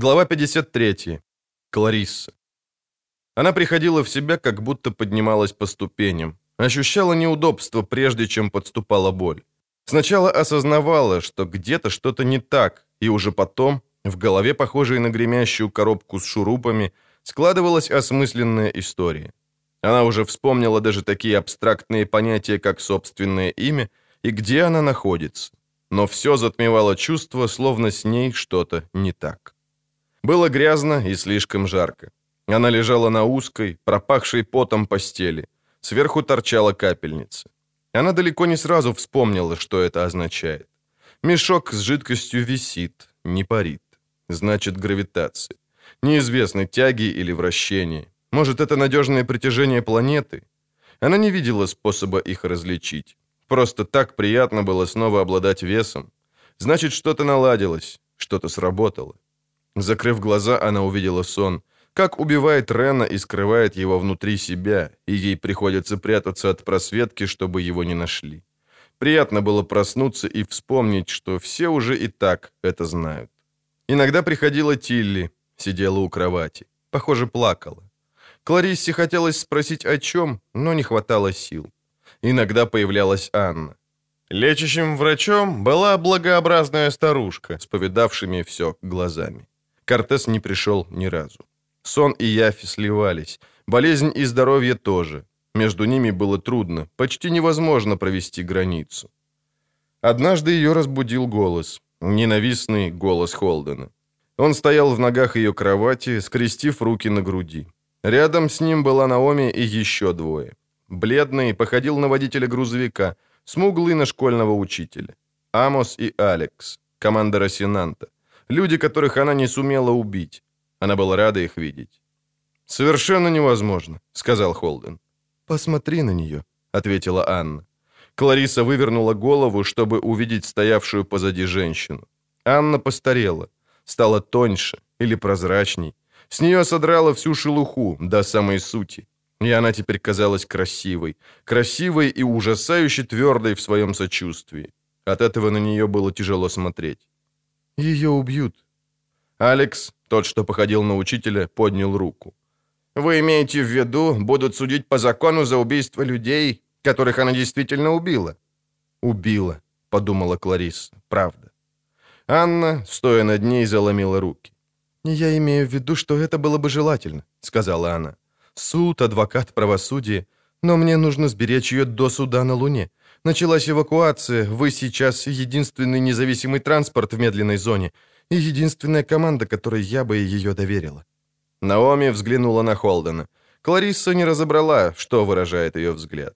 Глава 53. Кларисса. Она приходила в себя, как будто поднималась по ступеням. Ощущала неудобство, прежде чем подступала боль. Сначала осознавала, что где-то что-то не так, и уже потом, в голове, похожей на гремящую коробку с шурупами, складывалась осмысленная история. Она уже вспомнила даже такие абстрактные понятия, как собственное имя и где она находится. Но все затмевало чувство, словно с ней что-то не так. Было грязно и слишком жарко. Она лежала на узкой, пропахшей потом постели. Сверху торчала капельница. Она далеко не сразу вспомнила, что это означает. Мешок с жидкостью висит, не парит. Значит, гравитация. Неизвестны тяги или вращения. Может, это надежное притяжение планеты? Она не видела способа их различить. Просто так приятно было снова обладать весом. Значит, что-то наладилось, что-то сработало. Закрыв глаза, она увидела сон. Как убивает Рена и скрывает его внутри себя, и ей приходится прятаться от просветки, чтобы его не нашли. Приятно было проснуться и вспомнить, что все уже и так это знают. Иногда приходила Тилли, сидела у кровати. Похоже, плакала. Клариссе хотелось спросить о чем, но не хватало сил. Иногда появлялась Анна. Лечащим врачом была благообразная старушка с повидавшими все глазами. Кортес не пришел ни разу. Сон и Яфи сливались. Болезнь и здоровье тоже. Между ними было трудно, почти невозможно провести границу. Однажды ее разбудил голос. Ненавистный голос Холдена. Он стоял в ногах ее кровати, скрестив руки на груди. Рядом с ним была Наоми и еще двое. Бледный, походил на водителя грузовика, смуглый на школьного учителя. Амос и Алекс, команда Росинанта. Люди, которых она не сумела убить. Она была рада их видеть. «Совершенно невозможно», — сказал Холден. «Посмотри на нее», — ответила Анна. Клариса вывернула голову, чтобы увидеть стоявшую позади женщину. Анна постарела, стала тоньше или прозрачней. С нее содрала всю шелуху до самой сути. И она теперь казалась красивой. Красивой и ужасающе твердой в своем сочувствии. От этого на нее было тяжело смотреть. «Ее убьют». Алекс, тот, что походил на учителя, поднял руку. «Вы имеете в виду, будут судить по закону за убийство людей, которых она действительно убила?» «Убила», — подумала Клариса, — «правда». Анна, стоя над ней, заломила руки. «Я имею в виду, что это было бы желательно», — сказала она. «Суд, адвокат, правосудие. Но мне нужно сберечь ее до суда на Луне. Началась эвакуация, вы сейчас единственный независимый транспорт в медленной зоне и единственная команда, которой я бы ее доверила». Наоми взглянула на Холдена. Кларисса не разобрала, что выражает ее взгляд.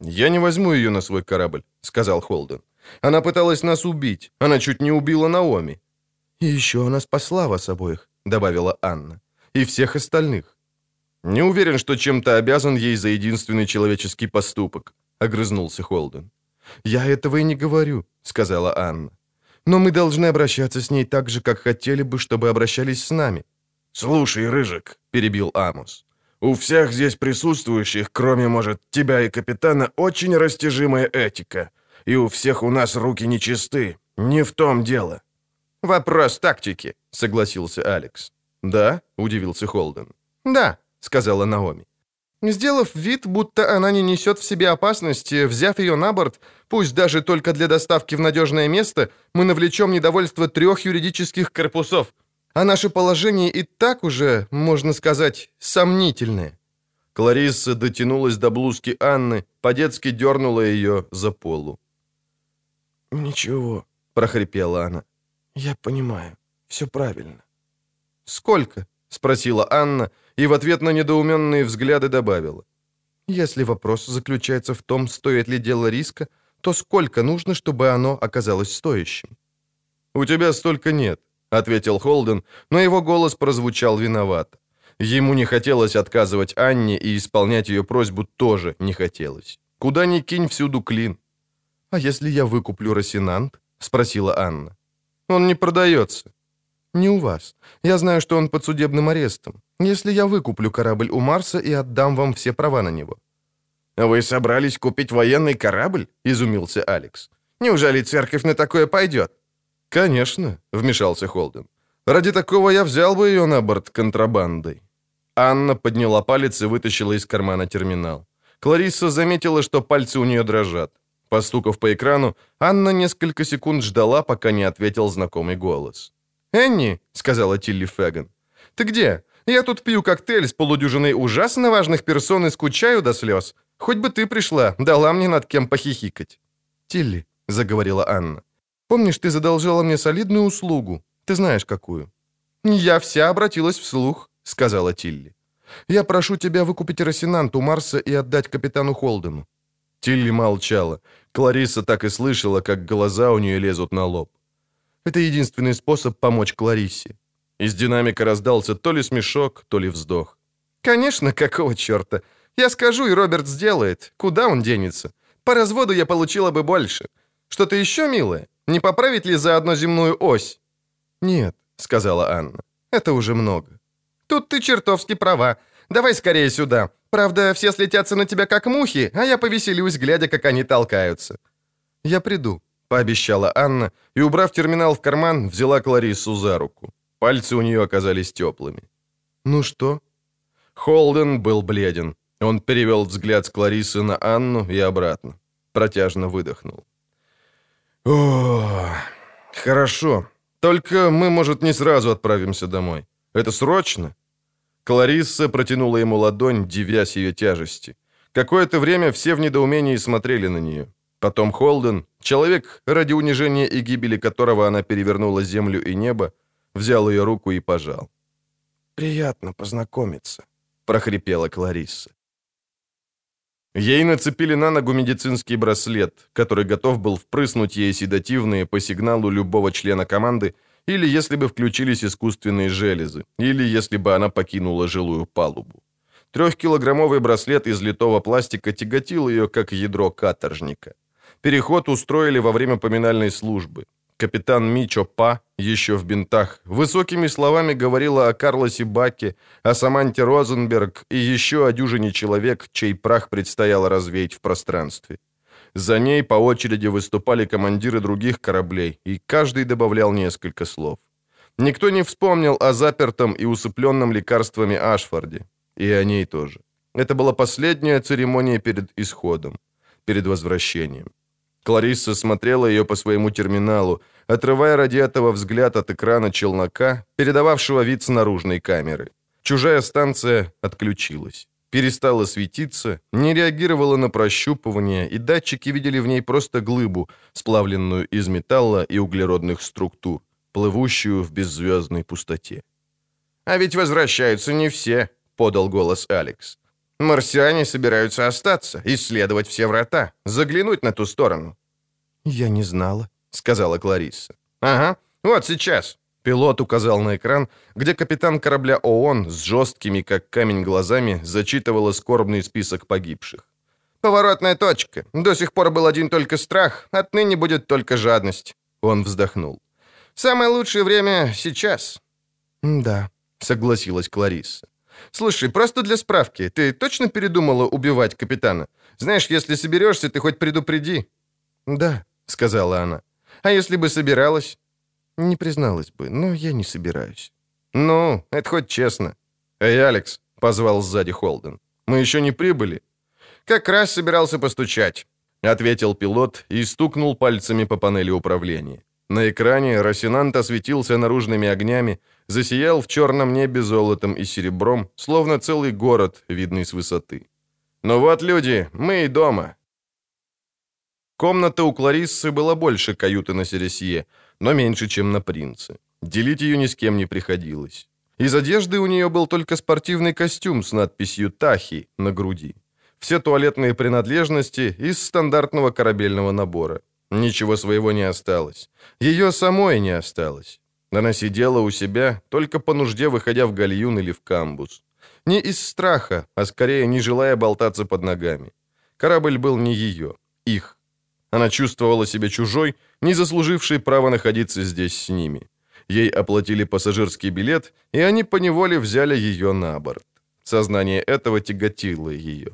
«Я не возьму ее на свой корабль», — сказал Холден. «Она пыталась нас убить. Она чуть не убила Наоми». «И еще она спасла вас обоих», — добавила Анна. «И всех остальных». «Не уверен, что чем-то обязан ей за единственный человеческий поступок», — огрызнулся Холден. «Я этого и не говорю», — сказала Анна. «Но мы должны обращаться с ней так же, как хотели бы, чтобы обращались с нами». «Слушай, Рыжик», — перебил Амос, «у всех здесь присутствующих, кроме, может, тебя и капитана, очень растяжимая этика, и у всех у нас руки нечисты. Не в том дело». «Вопрос тактики», — согласился Алекс. «Да?» — удивился Холден. «Да», — сказала Наоми. Сделав вид, будто она не несет в себе опасности, взяв ее на борт, пусть даже только для доставки в надежное место, мы навлечем недовольство трех юридических корпусов. А наше положение и так уже, можно сказать, сомнительное. Кларисса дотянулась до блузки Анны, по-детски дернула ее за полу. «Ничего», — прохрипела она. «Я понимаю. Все правильно». «Сколько?» — спросила Анна, и в ответ на недоуменные взгляды добавила. «Если вопрос заключается в том, стоит ли дело риска, то сколько нужно, чтобы оно оказалось стоящим?» «У тебя столько нет», — ответил Холден, но его голос прозвучал виновато. Ему не хотелось отказывать Анне, и исполнять ее просьбу тоже не хотелось. Куда ни кинь, всюду клин. «А если я выкуплю Росинант?» — спросила Анна. Он не продается». «Не у вас. Я знаю, что он под судебным арестом. Если я выкуплю корабль у Марса и отдам вам все права на него». «Вы собрались купить военный корабль?» — изумился Алекс. «Неужели церковь на такое пойдет?» «Конечно», — вмешался Холден. Ради такого я взял бы ее на борт контрабандой. Анна подняла палец и вытащила из кармана терминал. Кларисса заметила, что пальцы у нее дрожат. Постукав по экрану, Анна несколько секунд ждала, пока не ответил знакомый голос. «Энни», — сказала Тилли Фэган, — «ты где? Я тут пью коктейль с полудюжиной ужасно важных персон и скучаю до слез. Хоть бы ты пришла, дала мне над кем похихикать». «Тилли», — заговорила Анна, — «помнишь, ты задолжала мне солидную услугу? Ты знаешь, какую?» «Я вся обратилась вслух», — сказала Тилли. «Я прошу тебя выкупить Росинант у Марса и отдать капитану Холдену». Тилли молчала. Клариса так и слышала, как глаза у нее лезут на лоб. Это единственный способ помочь Клариссе. Из динамика раздался то ли смешок, то ли вздох. «Конечно, какого черта? Я скажу, и Роберт сделает. Куда он денется? По разводу я получила бы больше. Что-то еще, милое? Не поправить ли за одну земную ось?» «Нет», — сказала Анна. «Это уже много». «Тут ты чертовски права. Давай скорее сюда. Правда, все слетятся на тебя как мухи, а я повеселюсь, глядя, как они толкаются». «Я приду», — пообещала Анна, и, убрав терминал в карман, взяла Клариссу за руку. Пальцы у нее оказались теплыми. «Ну что?» Холден был бледен. Он перевел взгляд с Кларисы на Анну и обратно. Протяжно выдохнул. «О, хорошо. Только мы, может, не сразу отправимся домой. Это срочно?» Кларисса протянула ему ладонь, дивясь ее тяжести. Какое-то время все в недоумении смотрели на нее. Потом Холден, человек, ради унижения и гибели которого она перевернула землю и небо, взял ее руку и пожал. «Приятно познакомиться», — прохрипела Кларисса. Ей нацепили на ногу медицинский браслет, который готов был впрыснуть ей седативные по сигналу любого члена команды, или если бы включились искусственные железы, или если бы она покинула жилую палубу. Трехкилограммовый браслет из литого пластика тяготил ее, как ядро каторжника. Переход устроили во время поминальной службы. Капитан Мичо Па, еще в бинтах, высокими словами говорила о Карлосе Баке, о Саманте Розенберг и еще о дюжине человек, чей прах предстояло развеять в пространстве. За ней по очереди выступали командиры других кораблей, и каждый добавлял несколько слов. Никто не вспомнил о запертом и усыпленном лекарствами Ашфорде. И о ней тоже. Это была последняя церемония перед исходом, перед возвращением. Кларисса смотрела ее по своему терминалу, отрывая ради этого взгляд от экрана челнока, передававшего вид с наружной камеры. Чужая станция отключилась. Перестала светиться, не реагировала на прощупывание, и датчики видели в ней просто глыбу, сплавленную из металла и углеродных структур, плывущую в беззвездной пустоте. «А ведь возвращаются не все», — подал голос Алекс. Марсиане собираются остаться, исследовать все врата, заглянуть на ту сторону». «Я не знала», — сказала Кларисса. «Ага, вот сейчас». Пилот указал на экран, где капитан корабля ООН с жесткими, как камень, глазами зачитывала скорбный список погибших. «Поворотная точка. До сих пор был один только страх, отныне будет только жадность». Он вздохнул. «Самое лучшее время сейчас». «Да», — согласилась Кларисса. Слушай, просто для справки, ты точно передумала убивать капитана? Знаешь, если соберешься, ты хоть предупреди». «Да», — сказала она. «А если бы собиралась?» «Не призналась бы, но я не собираюсь». «Ну, это хоть честно». «Эй, Алекс», — позвал сзади Холден. «Мы еще не прибыли». «Как раз собирался постучать», — ответил пилот и стукнул пальцами по панели управления. На экране Росинант осветился наружными огнями, засиял в черном небе золотом и серебром, словно целый город, видный с высоты. «Ну вот, люди, мы и дома». Комната у Клариссы была больше каюты на Сересье, но меньше, чем на Принце. Делить ее ни с кем не приходилось. Из одежды у нее был только спортивный костюм с надписью «Тахи» на груди. Все туалетные принадлежности из стандартного корабельного набора. Ничего своего не осталось. Ее самой не осталось. Она сидела у себя, только по нужде выходя в гальюн или в камбус. Не из страха, а скорее не желая болтаться под ногами. Корабль был не ее, их. Она чувствовала себя чужой, не заслужившей права находиться здесь с ними. Ей оплатили пассажирский билет, и они поневоле взяли ее на борт. Сознание этого тяготило ее.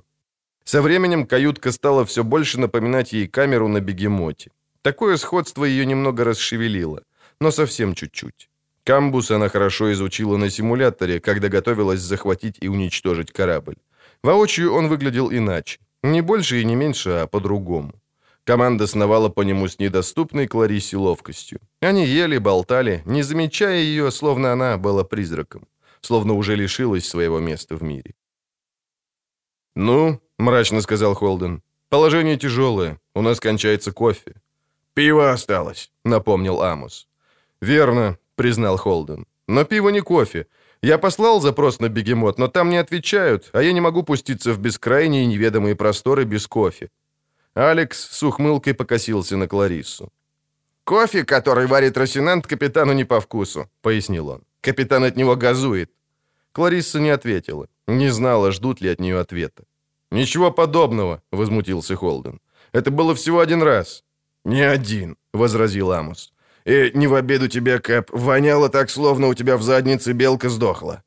Со временем каютка стала все больше напоминать ей камеру на бегемоте. Такое сходство ее немного расшевелило, но совсем чуть-чуть. Камбус она хорошо изучила на симуляторе, когда готовилась захватить и уничтожить корабль. Воочию он выглядел иначе. Не больше и не меньше, а по-другому. Команда сновала по нему с недоступной Кларисе ловкостью. Они ели, болтали, не замечая ее, словно она была призраком, словно уже лишилась своего места в мире. «Ну», — мрачно сказал Холден, — «положение тяжелое, у нас кончается кофе». «Пиво осталось», — напомнил Амос. «Верно», — признал Холден. «Но пиво не кофе. Я послал запрос на бегемот, но там не отвечают, а я не могу пуститься в бескрайние неведомые просторы без кофе. Алекс с ухмылкой покосился на Клариссу. «Кофе, который варит Росинант, капитану не по вкусу», — пояснил он. «Капитан от него газует». Кларисса не ответила. Не знала, ждут ли от нее ответа. «Ничего подобного», — возмутился Холден. «Это было всего один раз». «Не один», — возразил Амус. «И не в обеду тебе, Кэп, воняло так, словно у тебя в заднице белка сдохла».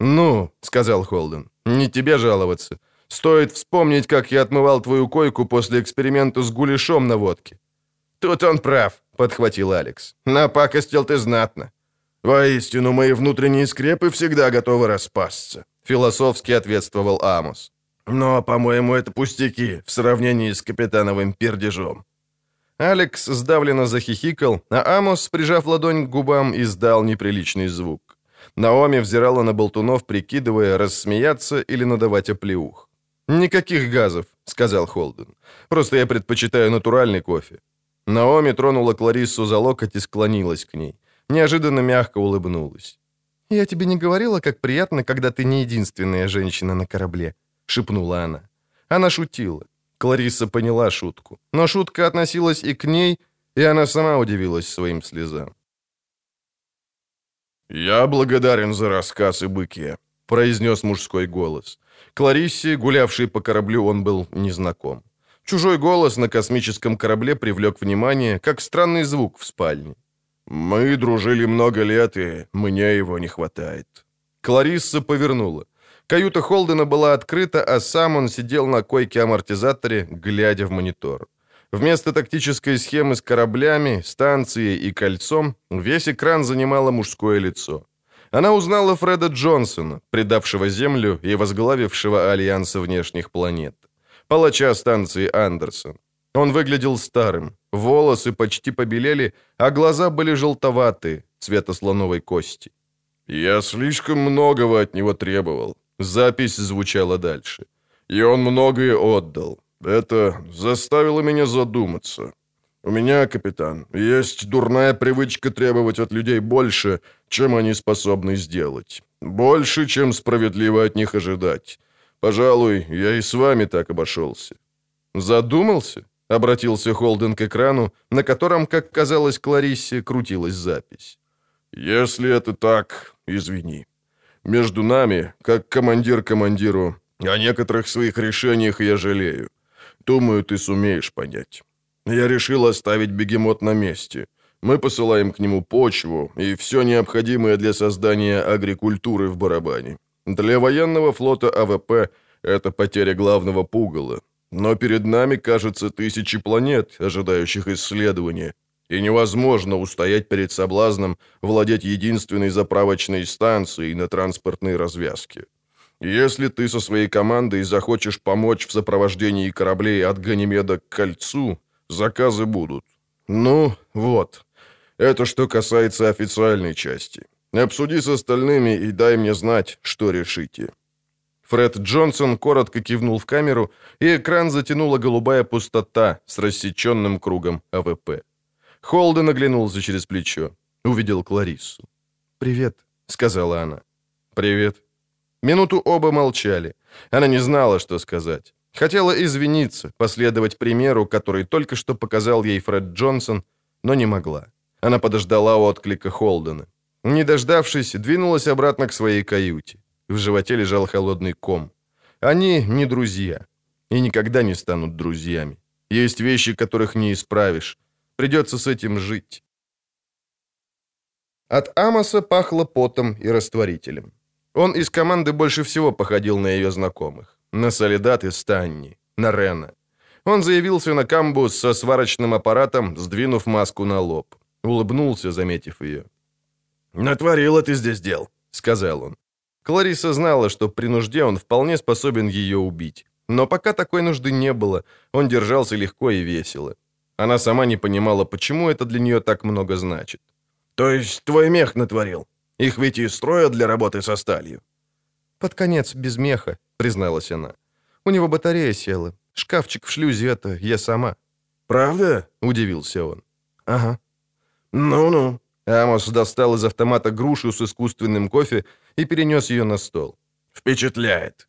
«Ну», — сказал Холден, — «не тебе жаловаться. Стоит вспомнить, как я отмывал твою койку после эксперимента с гуляшом на водке». «Тут он прав», — подхватил Алекс. «Напакостил ты знатно. Воистину, мои внутренние скрепы всегда готовы распасться», — философски ответствовал Амос. «Но, по-моему, это пустяки в сравнении с капитановым пердежом». Алекс сдавленно захихикал, а Амос, прижав ладонь к губам, издал неприличный звук. Наоми взирала на болтунов, прикидывая, рассмеяться или надавать оплеух. «Никаких газов», — сказал Холден. «Просто я предпочитаю натуральный кофе». Наоми тронула Клариссу за локоть и склонилась к ней. Неожиданно мягко улыбнулась. «Я тебе не говорила, как приятно, когда ты не единственная женщина на корабле», — шепнула она. Она шутила. Клариса поняла шутку. Но шутка относилась и к ней, и она сама удивилась своим слезам. «Я благодарен за рассказ и быке», — произнес мужской голос. Клариссе, гулявшей по кораблю, он был незнаком. Чужой голос на космическом корабле привлек внимание, как странный звук в спальне. «Мы дружили много лет, и мне его не хватает». Кларисса повернула. Каюта Холдена была открыта, а сам он сидел на койке-амортизаторе, глядя в монитор. Вместо тактической схемы с кораблями, станцией и кольцом, весь экран занимало мужское лицо. Она узнала Фреда Джонсона, предавшего Землю и возглавившего Альянса внешних планет. Палача станции Андерсон. Он выглядел старым, волосы почти побелели, а глаза были желтоватые, цвета слоновой кости. «Я слишком многого от него требовал», — запись звучала дальше. «И он многое отдал. Это заставило меня задуматься. У меня, капитан, есть дурная привычка требовать от людей больше, чем они способны сделать. Больше, чем справедливо от них ожидать. Пожалуй, я и с вами так обошелся». «Задумался?» — обратился Холден к экрану, на котором, как казалось Клариссе, крутилась запись. «Если это так, извини. Между нами, как командир командиру, о некоторых своих решениях я жалею. Думаю, ты сумеешь понять». Я решил оставить бегемот на месте. Мы посылаем к нему почву и все необходимое для создания агрикультуры в барабане. Для военного флота АВП это потеря главного пугала. Но перед нами, кажется, тысячи планет, ожидающих исследования. И невозможно устоять перед соблазном владеть единственной заправочной станцией на транспортной развязке. Если ты со своей командой захочешь помочь в сопровождении кораблей от Ганимеда к Кольцу, Заказы будут. Ну, вот. Это что касается официальной части. Обсуди с остальными и дай мне знать, что решите». Фред Джонсон коротко кивнул в камеру, и экран затянула голубая пустота с рассеченным кругом АВП. Холден оглянулся через плечо. Увидел Клариссу. «Привет», — сказала она. «Привет». Минуту оба молчали. Она не знала, что сказать. Хотела извиниться, последовать примеру, который только что показал ей Фред Джонсон, но не могла. Она подождала отклика Холдена. Не дождавшись, двинулась обратно к своей каюте. В животе лежал холодный ком. Они не друзья. И никогда не станут друзьями. Есть вещи, которых не исправишь. Придется с этим жить. От Амоса пахло потом и растворителем. Он из команды больше всего походил на ее знакомых на Солидат и Станни, на Рена. Он заявился на камбус со сварочным аппаратом, сдвинув маску на лоб. Улыбнулся, заметив ее. «Натворила ты здесь дел», — сказал он. Клариса знала, что при нужде он вполне способен ее убить. Но пока такой нужды не было, он держался легко и весело. Она сама не понимала, почему это для нее так много значит. «То есть твой мех натворил? Их ведь и строят для работы со сталью?» «Под конец без меха», — призналась она. «У него батарея села. Шкафчик в шлюзе — это я сама». «Правда?» — удивился он. «Ага». «Ну-ну». Амос достал из автомата грушу с искусственным кофе и перенес ее на стол. «Впечатляет».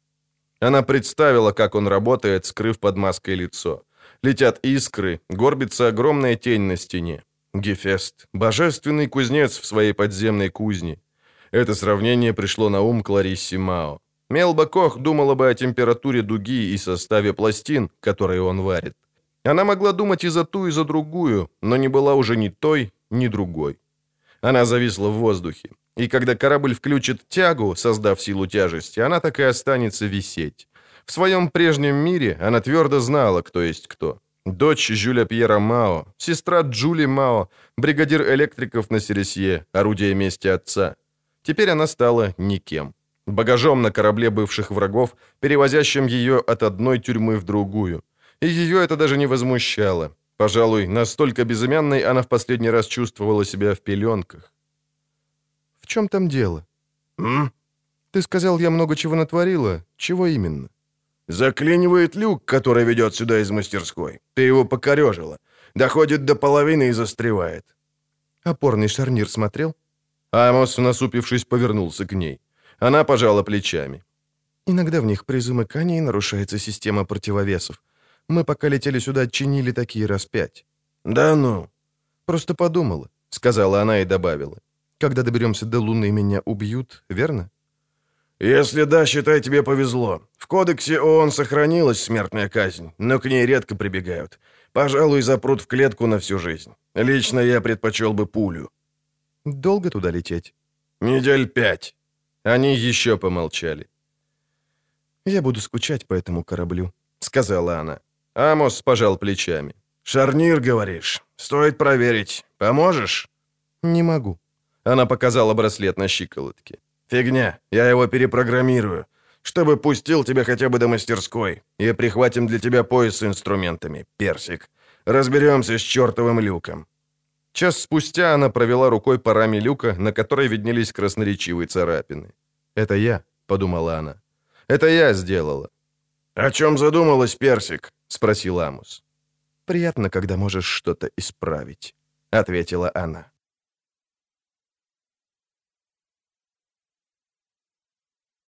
Она представила, как он работает, скрыв под маской лицо. Летят искры, горбится огромная тень на стене. Гефест, божественный кузнец в своей подземной кузне. Это сравнение пришло на ум Клариссе Мао. Мелба Кох думала бы о температуре дуги и составе пластин, которые он варит. Она могла думать и за ту, и за другую, но не была уже ни той, ни другой. Она зависла в воздухе. И когда корабль включит тягу, создав силу тяжести, она так и останется висеть. В своем прежнем мире она твердо знала, кто есть кто. Дочь Жюля Пьера Мао, сестра Джули Мао, бригадир электриков на Сересье, орудие мести отца. Теперь она стала никем. Багажом на корабле бывших врагов, перевозящим ее от одной тюрьмы в другую. И ее это даже не возмущало. Пожалуй, настолько безымянной она в последний раз чувствовала себя в пеленках. «В чем там дело?» «М?» «Ты сказал, я много чего натворила. Чего именно?» «Заклинивает люк, который ведет сюда из мастерской. Ты его покорежила. Доходит до половины и застревает». «Опорный шарнир смотрел?» Амос, насупившись, повернулся к ней. Она пожала плечами. «Иногда в них при замыкании нарушается система противовесов. Мы пока летели сюда, чинили такие раз пять». «Да ну?» «Просто подумала», — сказала она и добавила. «Когда доберемся до Луны, меня убьют, верно?» «Если да, считай, тебе повезло. В кодексе ООН сохранилась смертная казнь, но к ней редко прибегают. Пожалуй, запрут в клетку на всю жизнь. Лично я предпочел бы пулю». «Долго туда лететь?» «Недель пять». Они еще помолчали. «Я буду скучать по этому кораблю», — сказала она. Амос пожал плечами. «Шарнир, говоришь? Стоит проверить. Поможешь?» «Не могу». Она показала браслет на щиколотке. «Фигня. Я его перепрограммирую. Чтобы пустил тебя хотя бы до мастерской. И прихватим для тебя пояс с инструментами. Персик. Разберемся с чертовым люком». Час спустя она провела рукой по раме люка, на которой виднелись красноречивые царапины. «Это я», — подумала она. «Это я сделала». «О чем задумалась, Персик?» — спросил Амус. «Приятно, когда можешь что-то исправить», — ответила она.